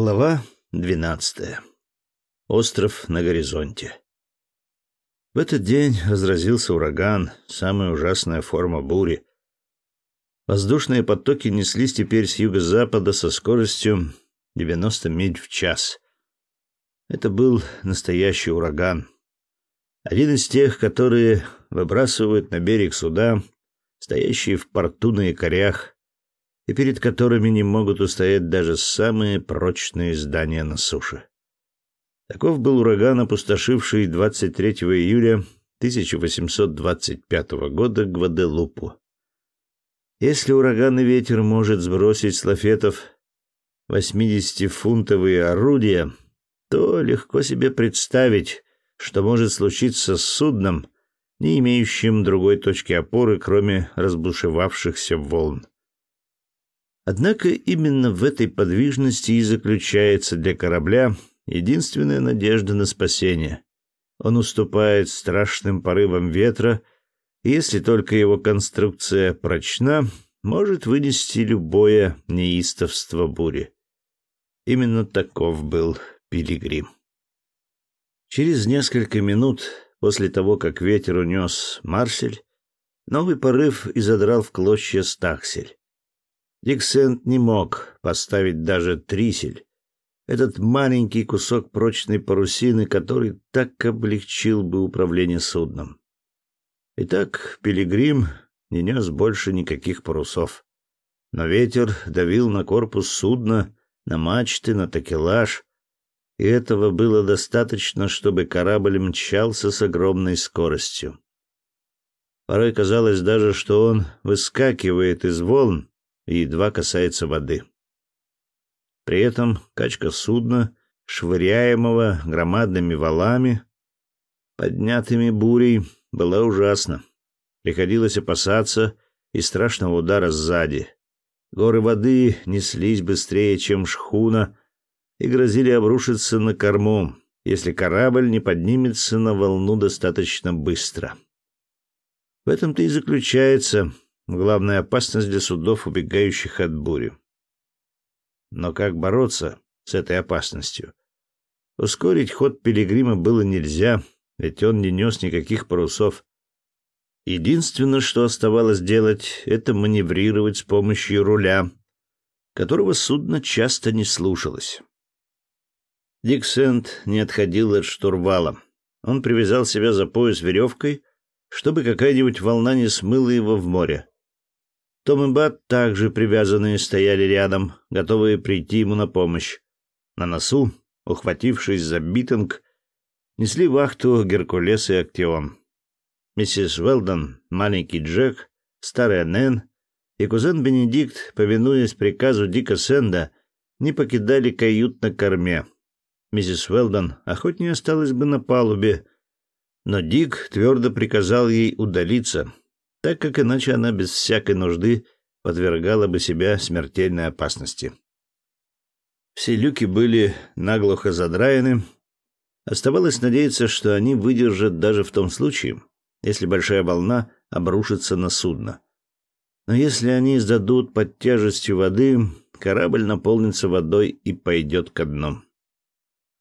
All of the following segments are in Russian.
Глава двенадцатая. Остров на горизонте. В этот день разразился ураган, самая ужасная форма бури. Воздушные потоки неслись теперь с юго-запада со скоростью 90 миль в час. Это был настоящий ураган. Один из тех, которые выбрасывают на берег суда, стоящие в порту на якорях, и перед которыми не могут устоять даже самые прочные здания на суше. Таков был ураган, опустошивший 23 июля 1825 года Гваделупу. Если ураганный ветер может сбросить с лафетов 80-фунтовые орудия, то легко себе представить, что может случиться с судном, не имеющим другой точки опоры, кроме разбушевавшихся волн. Однако именно в этой подвижности и заключается для корабля единственная надежда на спасение. Он уступает страшным порывам ветра, и если только его конструкция прочна, может вынести любое неистовство бури. Именно таков был пилигрим. Через несколько минут после того, как ветер унес Марсель, новый порыв изодрал в клочья Стаксель. Диксент не мог поставить даже трисель, этот маленький кусок прочной парусины, который так облегчил бы управление судном. Итак, пилигрим не нес больше никаких парусов. Но ветер давил на корпус судна, на мачты, на такелаж, и этого было достаточно, чтобы корабль мчался с огромной скоростью. Порой казалось даже, что он выскакивает из волн и едва касается воды. При этом качка судна, швыряемого громадными валами, поднятыми бурей, была ужасна. Приходилось опасаться и страшного удара сзади. Горы воды неслись быстрее, чем шхуна, и грозили обрушиться на корму, если корабль не поднимется на волну достаточно быстро. В этом-то и заключается главная опасность для судов, убегающих от бури. Но как бороться с этой опасностью? Ускорить ход пилигрима было нельзя, ведь он не нес никаких парусов. Единственное, что оставалось делать, это маневрировать с помощью руля, которого судно часто не слушалось. Дик Сент не отходил от штурвала. Он привязал себя за пояс веревкой, чтобы какая-нибудь волна не смыла его в море. Том и Бат, также привязанные, стояли рядом, готовые прийти ему на помощь. На носу, ухватившись за битинг, несли вахту Геркулес и Актион. Миссис Велдон, маленький Джек, старая Нэн и кузен Бенедикт, повинуясь приказу Дика Сенда, не покидали кают на корме. Миссис Велдон охотнее осталась бы на палубе, но Дик твердо приказал ей удалиться, так как иначе она без всякой нужды подвергала бы себя смертельной опасности. Все люки были наглухо задраены. Оставалось надеяться, что они выдержат даже в том случае, если большая волна обрушится на судно. Но если они сдадут под тяжестью воды, корабль наполнится водой и пойдет ко дну.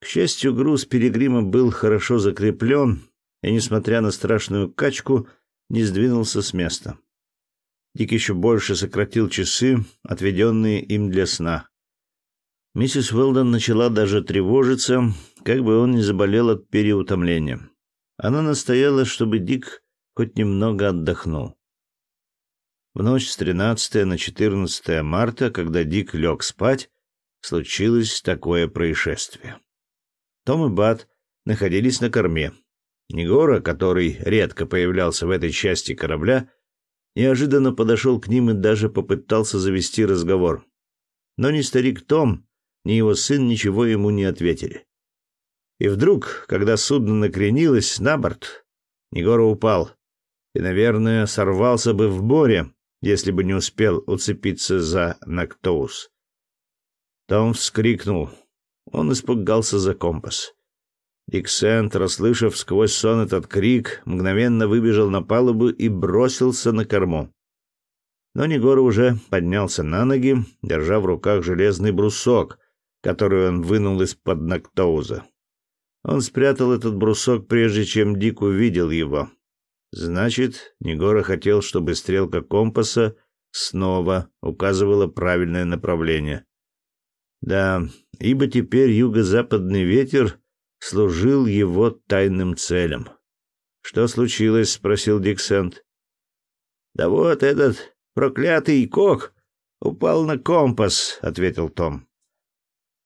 К счастью, груз Пилигрима был хорошо закреплен, и, несмотря на страшную качку, не сдвинулся с места. Дик еще больше сократил часы, отведенные им для сна. Миссис Уэлдон начала даже тревожиться, как бы он не заболел от переутомления. Она настояла, чтобы Дик хоть немного отдохнул. В ночь с 13 на 14 марта, когда Дик лег спать, случилось такое происшествие. Том и Бат находились на корме. Негора, который редко появлялся в этой части корабля, неожиданно подошел к ним и даже попытался завести разговор. Но ни старик Том, ни его сын ничего ему не ответили. И вдруг, когда судно накренилось на борт, Негора упал и, наверное, сорвался бы в море, если бы не успел уцепиться за Нактоус. Том вскрикнул. Он испугался за компас. Диксент, расслышав сквозь сон этот крик, мгновенно выбежал на палубу и бросился на корму. Но Негора уже поднялся на ноги, держа в руках железный брусок, которую он вынул из-под Нактоуза. Он спрятал этот брусок, прежде чем Дик увидел его. Значит, Негора хотел, чтобы стрелка компаса снова указывала правильное направление. Да, ибо теперь юго-западный ветер служил его тайным целям. «Что случилось?» — спросил Диксент. «Да вот этот проклятый кок упал на компас», — ответил Том.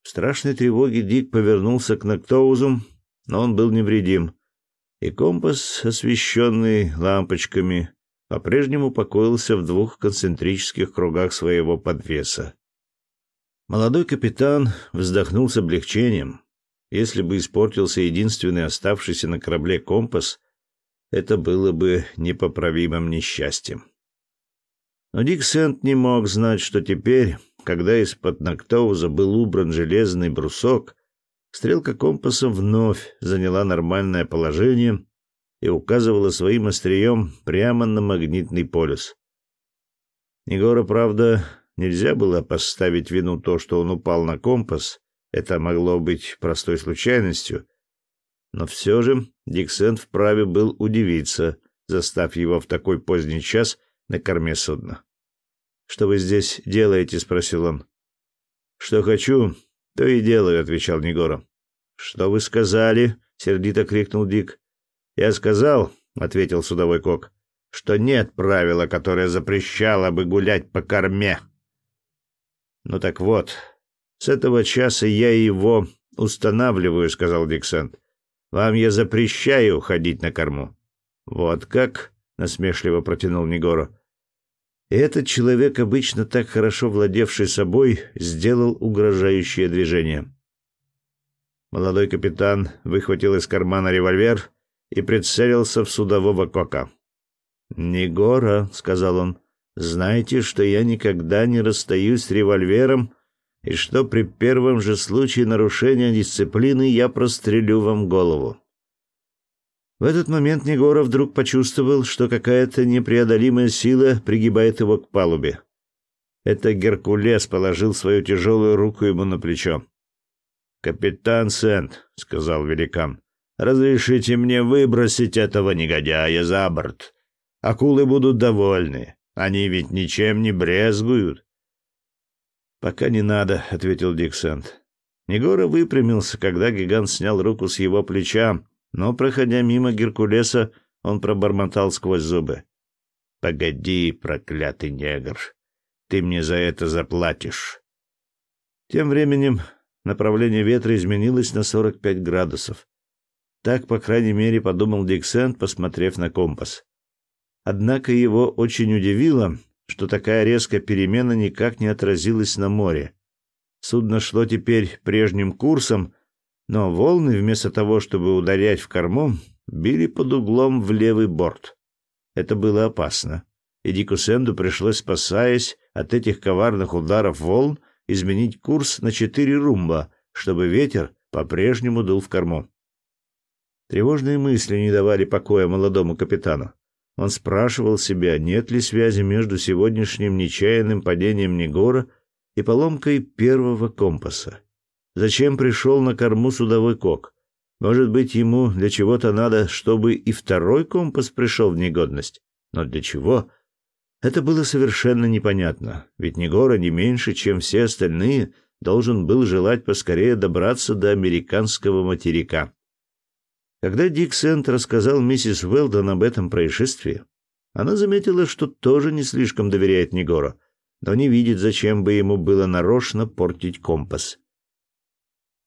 В страшной тревоге Дик повернулся к Ноктоузу, но он был невредим, и компас, освещенный лампочками, по-прежнему покоился в двух концентрических кругах своего подвеса. Молодой капитан вздохнул с облегчением. Если бы испортился единственный оставшийся на корабле компас, это было бы непоправимым несчастьем. Но Дик Сент не мог знать, что теперь, когда из-под Нактоуза был убран железный брусок, стрелка компаса вновь заняла нормальное положение и указывала своим острием прямо на магнитный полюс. Егора, правда, нельзя было поставить вину то, что он упал на компас. Это могло быть простой случайностью. Но все же Диксент вправе был удивиться, застав его в такой поздний час на корме судна. «Что вы здесь делаете?» — спросил он. «Что хочу, то и делаю», — отвечал Негора. «Что вы сказали?» — сердито крикнул Дик. «Я сказал», — ответил судовой кок, — «что нет правила, которое запрещало бы гулять по корме». «Ну так вот, с этого часа я его устанавливаю», — сказал Диксент. «Вам я запрещаю ходить на корму». «Вот как?» — насмешливо протянул Негоро. Этот человек, обычно так хорошо владевший собой, сделал угрожающее движение. Молодой капитан выхватил из кармана револьвер и прицелился в судового кока. «Негора», — сказал он, — «знайте, что я никогда не расстаюсь с револьвером и что при первом же случае нарушения дисциплины я прострелю вам голову». В этот момент Негора вдруг почувствовал, что какая-то непреодолимая сила пригибает его к палубе. Это Геркулес положил свою тяжелую руку ему на плечо. «Капитан Сент», — сказал великан, — «разрешите мне выбросить этого негодяя за борт. Акулы будут довольны. Они ведь ничем не брезгуют». «Пока не надо», — ответил Дик Сент. Негора выпрямился, когда гигант снял руку с его плеча, но, проходя мимо Геркулеса, он пробормотал сквозь зубы. «Погоди, проклятый негр, ты мне за это заплатишь». Тем временем направление ветра изменилось на 45 градусов. Так, по крайней мере, подумал Диксент, посмотрев на компас. Однако его очень удивило, что такая резкая перемена никак не отразилась на море. Судно шло теперь прежним курсом, но волны, вместо того, чтобы ударять в корму, били под углом в левый борт. Это было опасно, и Дику Сэнду пришлось, спасаясь от этих коварных ударов волн, изменить курс на четыре румба, чтобы ветер по-прежнему дул в корму. Тревожные мысли не давали покоя молодому капитану. Он спрашивал себя, нет ли связи между сегодняшним нечаянным падением Негора и поломкой первого компаса. Зачем пришел на корму судовой кок? Может быть, ему для чего-то надо, чтобы и второй компас пришел в негодность? Но для чего? Это было совершенно непонятно, ведь Негора не меньше, чем все остальные, должен был желать поскорее добраться до американского материка. Когда Дик Сент рассказал миссис Уэлдон об этом происшествии, она заметила, что тоже не слишком доверяет Негора, но не видит, зачем бы ему было нарочно портить компас.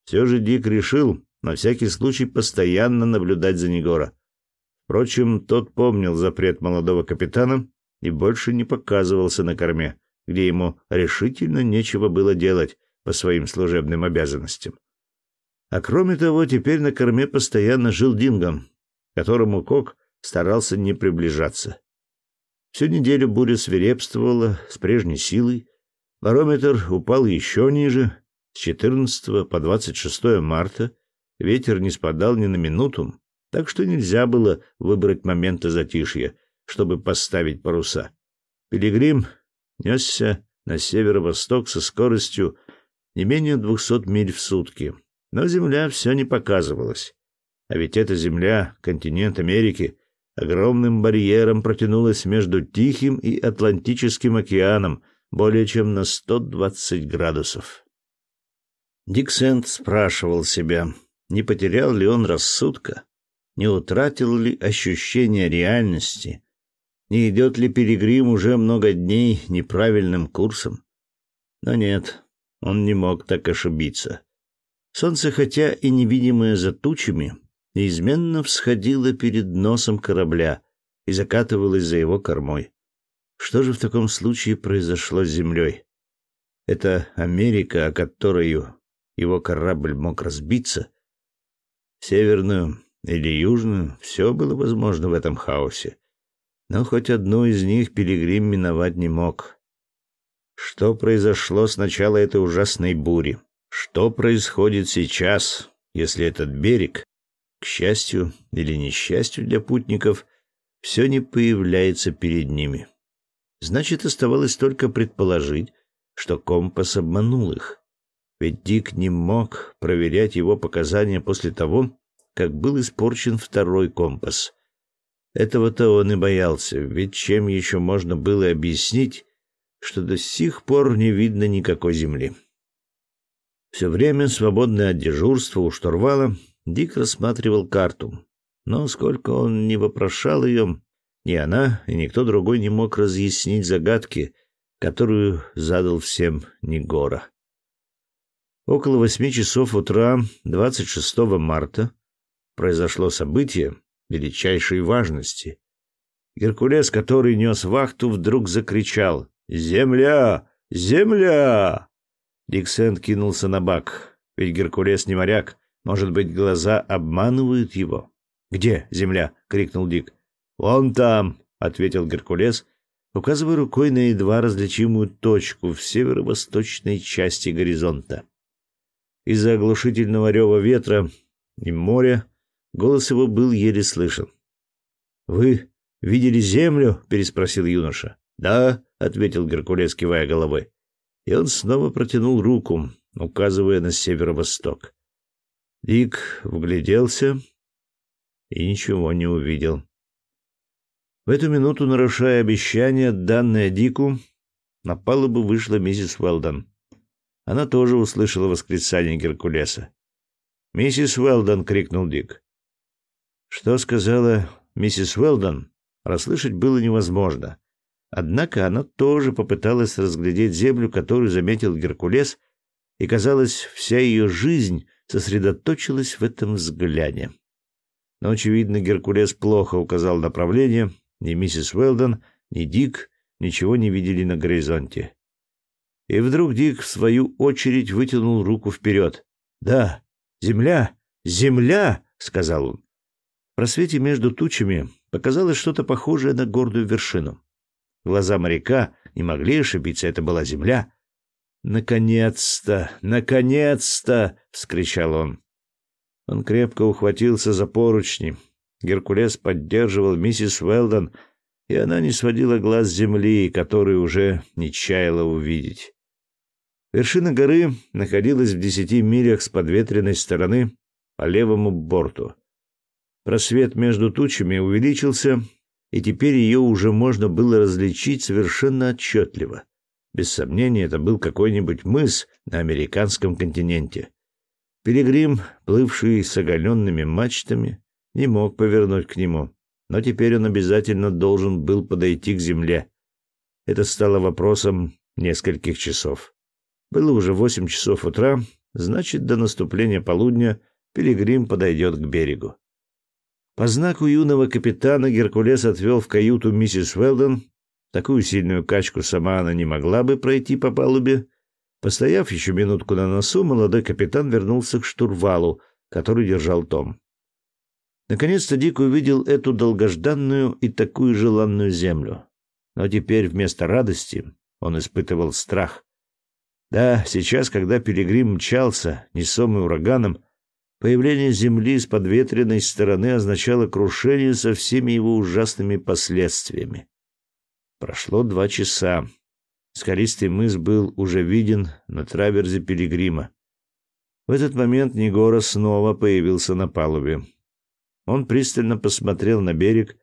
Все же Дик решил на всякий случай постоянно наблюдать за Негора. Впрочем, тот помнил запрет молодого капитана и больше не показывался на корме, где ему решительно нечего было делать по своим служебным обязанностям. А кроме того, теперь на корме постоянно жил Дингом, которому Кок старался не приближаться. Всю неделю буря свирепствовала с прежней силой, барометр упал еще ниже, с 14 по 26 марта ветер не спадал ни на минуту, так что нельзя было выбрать момента затишья, чтобы поставить паруса. Пилигрим несся на северо-восток со скоростью не менее двухсот миль в сутки. Но Земля все не показывалась. А ведь эта Земля, континент Америки, огромным барьером протянулась между Тихим и Атлантическим океаном более чем на 120 градусов. Дик Сент спрашивал себя, не потерял ли он рассудка, не утратил ли ощущение реальности, не идет ли Пилигрим уже много дней неправильным курсом. Но нет, он не мог так ошибиться. Солнце, хотя и невидимое за тучами, неизменно всходило перед носом корабля и закатывалось за его кормой. Что же в таком случае произошло с Землей? Это Америка, о которой его корабль мог разбиться? Северную или южную, все было возможно в этом хаосе. Но хоть одну из них Пилигрим миновать не мог. Что произошло с начала этой ужасной бури? Что происходит сейчас, если этот берег, к счастью или несчастью для путников, все не появляется перед ними? Значит, оставалось только предположить, что компас обманул их. Ведь Дик не мог проверять его показания после того, как был испорчен второй компас. Этого-то он и боялся, ведь чем еще можно было объяснить, что до сих пор не видно никакой земли. Все время, свободное от дежурства у штурвала, Дик рассматривал карту. Но сколько он не вопрошал ее, ни она, и никто другой не мог разъяснить загадки, которую задал всем Негора. Около восьми часов утра 26 марта произошло событие величайшей важности. Геркулес, который нес вахту, вдруг закричал «Земля! Земля!» Диксент кинулся на бак. Ведь Геркулес не моряк. Может быть, глаза обманывают его? «Где земля?» — крикнул Дик. «Вон там!» — ответил Геркулес, указывая рукой на едва различимую точку в северо-восточной части горизонта. Из-за оглушительного рева ветра и моря голос его был еле слышен. «Вы видели землю?» — переспросил юноша. «Да», — ответил Геркулес, кивая головой. И он снова протянул руку, указывая на северо-восток. Дик вгляделся и ничего не увидел. В эту минуту, нарушая обещание, данное Дику, на палубу вышла миссис Уэлдон. Она тоже услышала восклицание Геркулеса. «Миссис Уэлдон!» — крикнул Дик. Что сказала миссис Уэлдон, расслышать было невозможно. Однако она тоже попыталась разглядеть землю, которую заметил Геркулес, и, казалось, вся ее жизнь сосредоточилась в этом взгляде. Но, очевидно, Геркулес плохо указал направление, ни миссис Уэлдон, ни Дик ничего не видели на горизонте. И вдруг Дик, в свою очередь, вытянул руку вперед. «Да, земля! Земля!» — сказал он. В просвете между тучами показалось что-то похожее на гордую вершину. Глаза моряка не могли ошибиться, это была земля. «Наконец-то! Наконец-то!» — вскричал он. Он крепко ухватился за поручни, Геркулес поддерживал миссис Уэлдон, и она не сводила глаз с земли, которую уже не чаяла увидеть. Вершина горы находилась в десяти милях с подветренной стороны по левому борту. Просвет между тучами увеличился, и теперь ее уже можно было различить совершенно отчетливо. Без сомнения, это был какой-нибудь мыс на американском континенте. Пилигрим, плывший с оголенными мачтами, не мог повернуть к нему, но теперь он обязательно должен был подойти к земле. Это стало вопросом нескольких часов. Было уже восемь часов утра, значит, до наступления полудня Пилигрим подойдет к берегу. По знаку юного капитана Геркулес отвел в каюту миссис Уэлдон. Такую сильную качку сама она не могла бы пройти по палубе. Постояв еще минутку на носу, молодой капитан вернулся к штурвалу, который держал Том. Наконец-то Дик увидел эту долгожданную и такую желанную землю. Но теперь вместо радости он испытывал страх. Да, сейчас, когда пилигрим мчался, несомый ураганом, появление земли с подветренной стороны означало крушение со всеми его ужасными последствиями. Прошло два часа. Скалистый мыс был уже виден на траверзе Пилигрима. В этот момент Негора снова появился на палубе. Он пристально посмотрел на берег,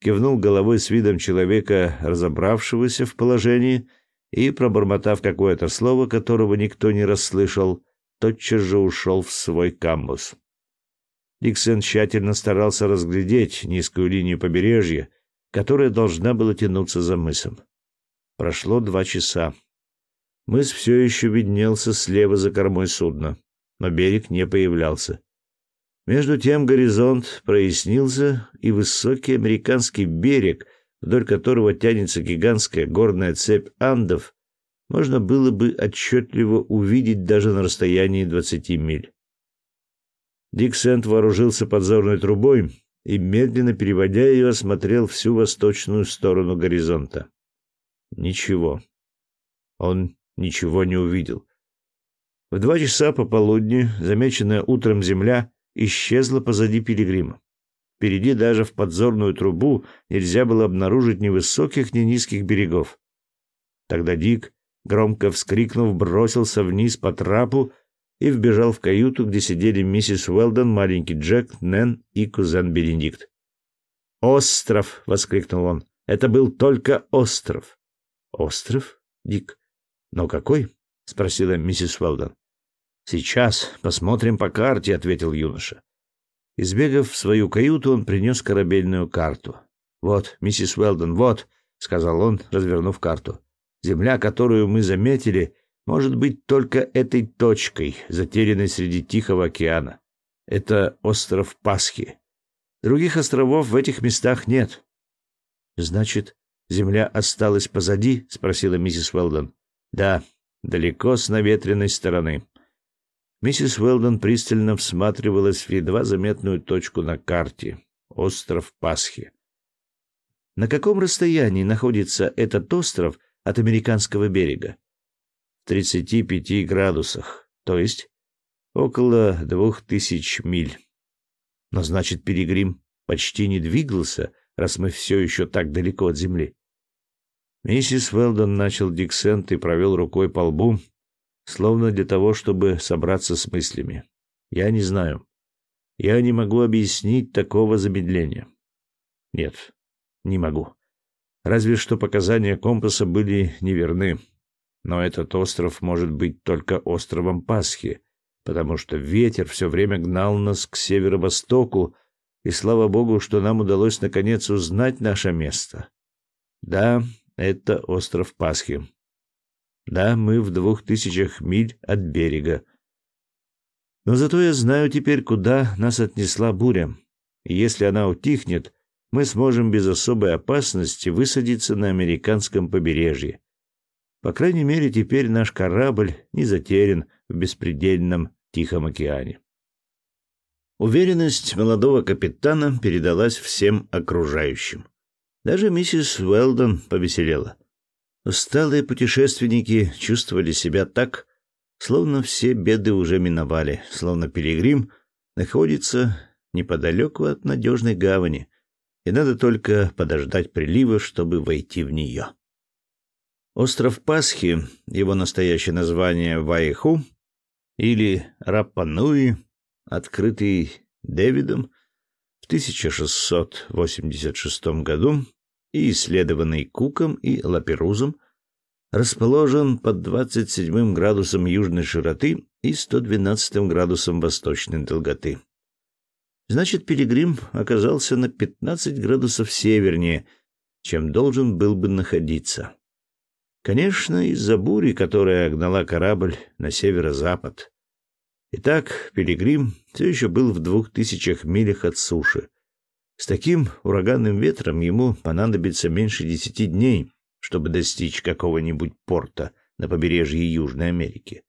кивнул головой с видом человека, разобравшегося в положении, и, пробормотав какое-то слово, которого никто не расслышал, тотчас же ушел в свой камбус. Диксон тщательно старался разглядеть низкую линию побережья, которая должна была тянуться за мысом. Прошло два часа. Мыс все еще виднелся слева за кормой судна, но берег не появлялся. Между тем горизонт прояснился, и высокий американский берег, вдоль которого тянется гигантская горная цепь Андов, можно было бы отчетливо увидеть даже на расстоянии двадцати миль. Дик Сент вооружился подзорной трубой и, медленно переводя ее, осмотрел всю восточную сторону горизонта. Ничего. Он ничего не увидел. В два часа пополудни, замеченная утром земля, исчезла позади пилигрима. Впереди даже в подзорную трубу нельзя было обнаружить ни высоких, ни низких берегов. Тогда Дик, громко вскрикнув, бросился вниз по трапу и вбежал в каюту, где сидели миссис Уэлдон, маленький Джек, Нэн и кузен Бенедикт. «Остров!» — воскликнул он. «Это был только остров!» «Остров, Дик? Но какой?» — спросила миссис Уэлдон. «Сейчас посмотрим по карте», — ответил юноша. Избегав в свою каюту, он принес корабельную карту. «Вот, миссис Уэлдон, вот», — сказал он, развернув карту. «Земля, которую мы заметили, может быть только этой точкой, затерянной среди Тихого океана. Это остров Пасхи. Других островов в этих местах нет». «Значит, земля осталась позади?» — спросила миссис Уэлдон. «Да, далеко с наветренной стороны». Миссис Уэлдон пристально всматривалась в едва заметную точку на карте — остров Пасхи. На каком расстоянии находится этот остров от американского берега? В 35 градусах, то есть около двух тысяч миль. Но значит, Пилигрим почти не двигался, раз мы все еще так далеко от земли. Миссис Уэлдон начал диксент и провел рукой по лбу, словно для того, чтобы собраться с мыслями. Я не знаю. Я не могу объяснить такого замедления. Нет, не могу. Разве что показания компаса были неверны. Но этот остров может быть только островом Пасхи, потому что ветер все время гнал нас к северо-востоку, и слава богу, что нам удалось наконец узнать наше место. Да, это остров Пасхи. Да, мы в двух тысячах миль от берега. Но зато я знаю теперь, куда нас отнесла буря. И если она утихнет, мы сможем без особой опасности высадиться на американском побережье. По крайней мере, теперь наш корабль не затерян в беспредельном Тихом океане. Уверенность молодого капитана передалась всем окружающим. Даже миссис Уэлдон повеселела. Усталые путешественники чувствовали себя так, словно все беды уже миновали, словно пилигрим находится неподалеку от надежной гавани, и надо только подождать прилива, чтобы войти в нее. Остров Пасхи, его настоящее название Вайху или Рапануи, открытый Дэвидом в 1686 году, и исследованный Куком и Лаперузом, расположен под 27 градусом южной широты и 112 градусом восточной долготы. Значит, Пилигрим оказался на 15 градусов севернее, чем должен был бы находиться. Конечно, из-за бури, которая гнала корабль на северо-запад. Итак, Пилигрим все еще был в двух тысячах милях от суши, с таким ураганным ветром ему понадобится меньше десяти дней, чтобы достичь какого-нибудь порта на побережье Южной Америки.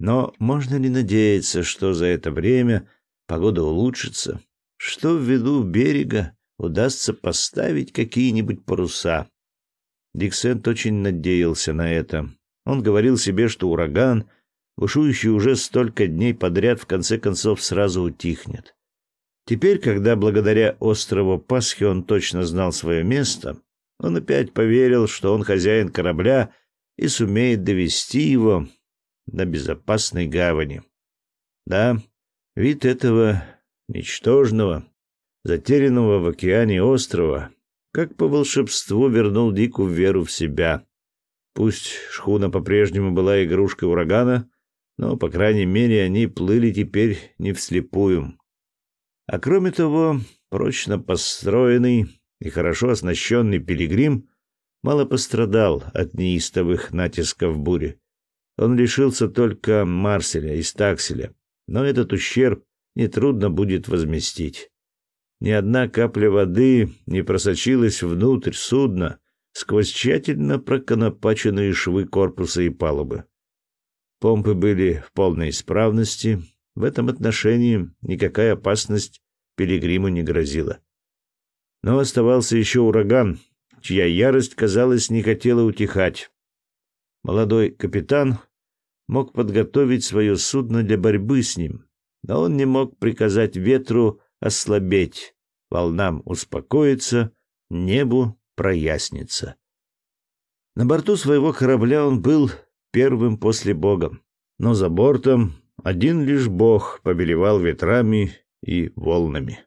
Но можно ли надеяться, что за это время погода улучшится, что в виду берега удастся поставить какие-нибудь паруса? Диксент очень надеялся на это. Он говорил себе, что ураган, бушующий уже столько дней подряд, в конце концов сразу утихнет. Теперь, когда благодаря острову Пасхи он точно знал свое место, он опять поверил, что он хозяин корабля и сумеет довести его до безопасной гавани. Да, вид этого ничтожного, затерянного в океане острова, как по волшебству вернул Дику веру в себя. Пусть шхуна по-прежнему была игрушкой урагана, но, по крайней мере, они плыли теперь не вслепую. А кроме того, прочно построенный и хорошо оснащенный пилигрим мало пострадал от неистовых натисков бури. Он лишился только Марселя и Стакселя, но этот ущерб нетрудно будет возместить. Ни одна капля воды не просочилась внутрь судна сквозь тщательно проконопаченные швы корпуса и палубы. Помпы были в полной исправности, в этом отношении никакая опасность пилигриму не грозила. Но оставался еще ураган, чья ярость, казалось, не хотела утихать. Молодой капитан мог подготовить свое судно для борьбы с ним, но он не мог приказать ветру ослабеть, волнам успокоиться, небу проясниться. На борту своего корабля он был первым после Бога, но за бортом один лишь Бог повелевал ветрами и волнами.